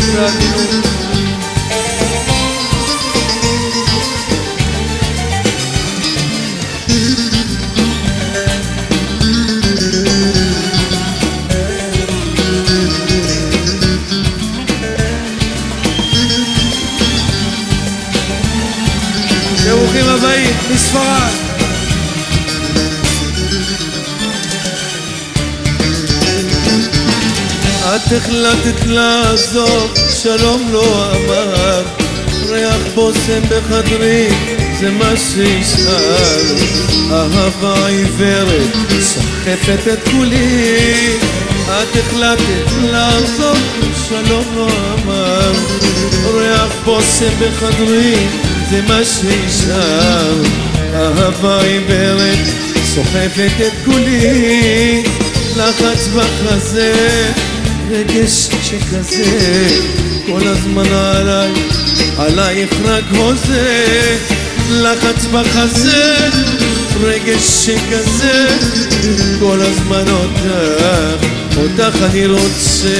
caminho Meu rima vai esfalar את החלטת לעזוב, שלום לא אמר, ריח בושם בחדרי, זה מה שישאר. אהבה עיוורת, סחפת את כולי, את החלטת לעזוב, שלום לא אמר, ריח בושם בחדרי, זה מה שישאר. אהבה עיוורת, סוחפת את כולי, לחץ בחזה. רגש שכזה כל הזמן עליי, עלייך רק הוזה לחץ בחזה רגש שכזה כל הזמן אותך, אותך אני רוצה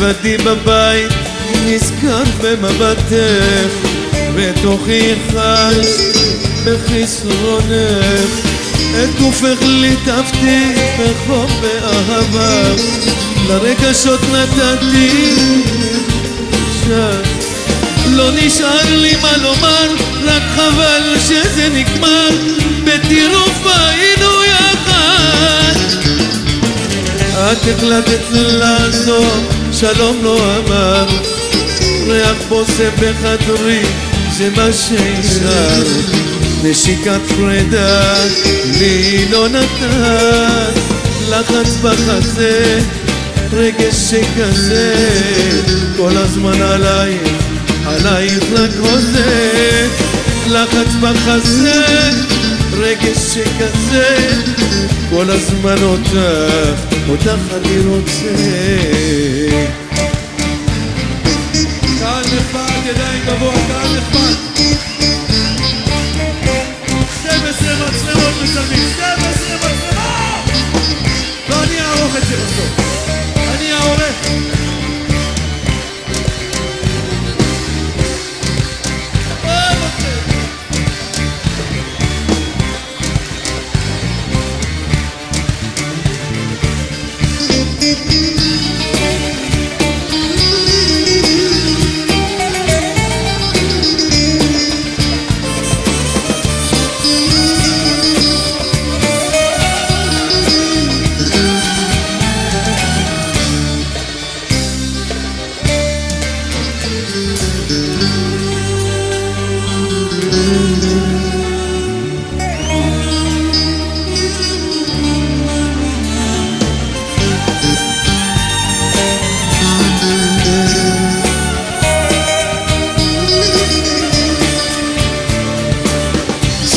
לבדי בבית, נזכר במבטך, בתוכי חש בחסרונך. את גופך ליטפתי בחום ואהבה, לרגשות נתתי שם. לא נשאר לי מה לומר, רק חבל שזה נגמר, בטירוף היינו יחד. את החלטת לעזוב, שלום לא אמר, ריח בושם בחדרי, זה מה שישאר. נשיקת פרידה לי לא נתן, לחץ בחזה, רגש שכזה, כל הזמן עלייך, עלייך רק הוזה, לחץ בחזה, רגש שכזה, כל הזמן אותך, אותך אני רוצה. קהל נכבד, ידיים גבוה, קהל נכבד.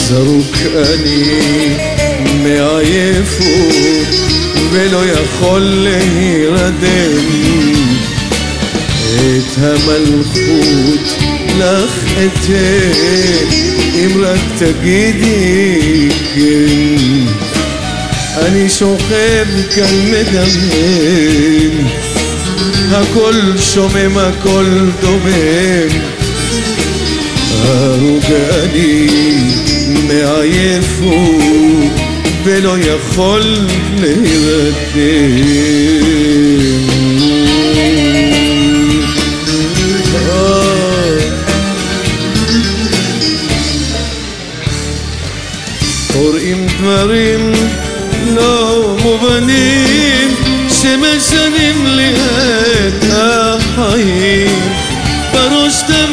זרוק אני מעייפות ולא יכול להירדם. את המלכות לך אתן אם רק תגידי כן. אני שוכב כאן מדמם הכל שומם הכל דומם. הרוג אני מעייפות ולא יכול להירדם קוראים דברים לא מובנים שמשנים לי את החיים בראש תמיד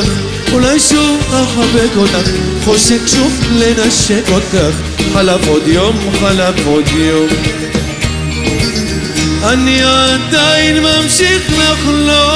אותך אולי שוב אחבק אותך חושק שוב לנשק אותך חלף עוד יום, חלף עוד יום. אני עדיין ממשיך לחלום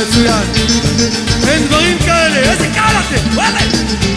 it's a lot of it's a